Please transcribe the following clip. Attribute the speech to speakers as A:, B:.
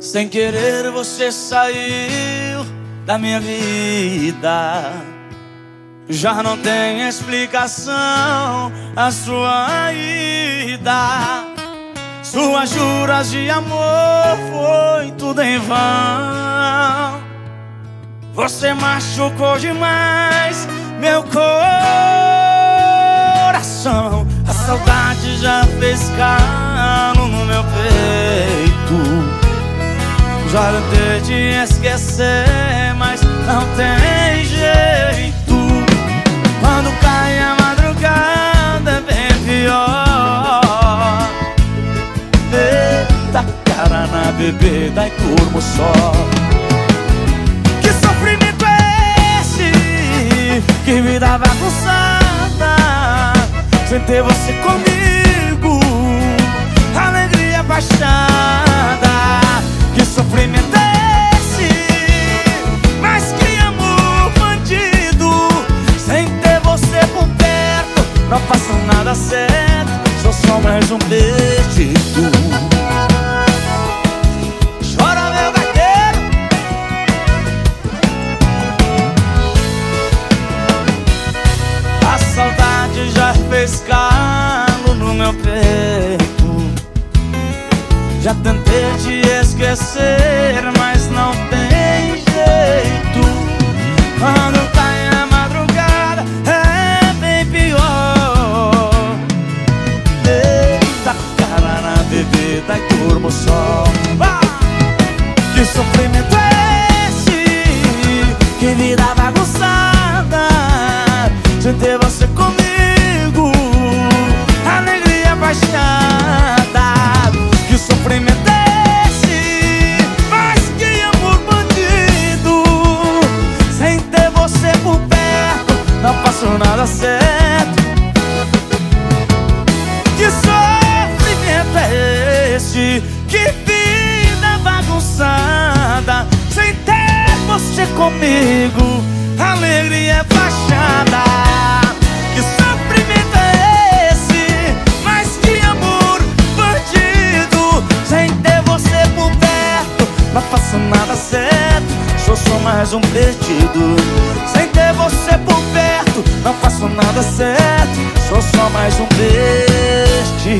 A: Sem querer você saiu da minha vida. Já não tem explicação a sua ida. Suas juras de amor foi tudo em vão. Você machucou demais meu coração. A saudade já fez calo no meu peito. Já tentei te esquecer, mas não tem jeito. Quando cai a madrugada é bem pior. Eita cara na bebida e turmo só. Que sofrimento é esse? Que vida bagunçada. Sem ter você comigo, alegria baixada. Mais um beijo. Chora meu gaiteiro. A saudade já fez calo no meu peito. Já tentei te esquecer Mas não tem Que sofrimento é esse? Que vida bagunçada Sem ter você comigo. Alegria baixada Que sofrimento é esse? Mas que amor bandido Sem ter você por perto Não faço nada certo Sou só mais um perdido. Sem ter você por perto Não faço nada certo Sou só mais um perdido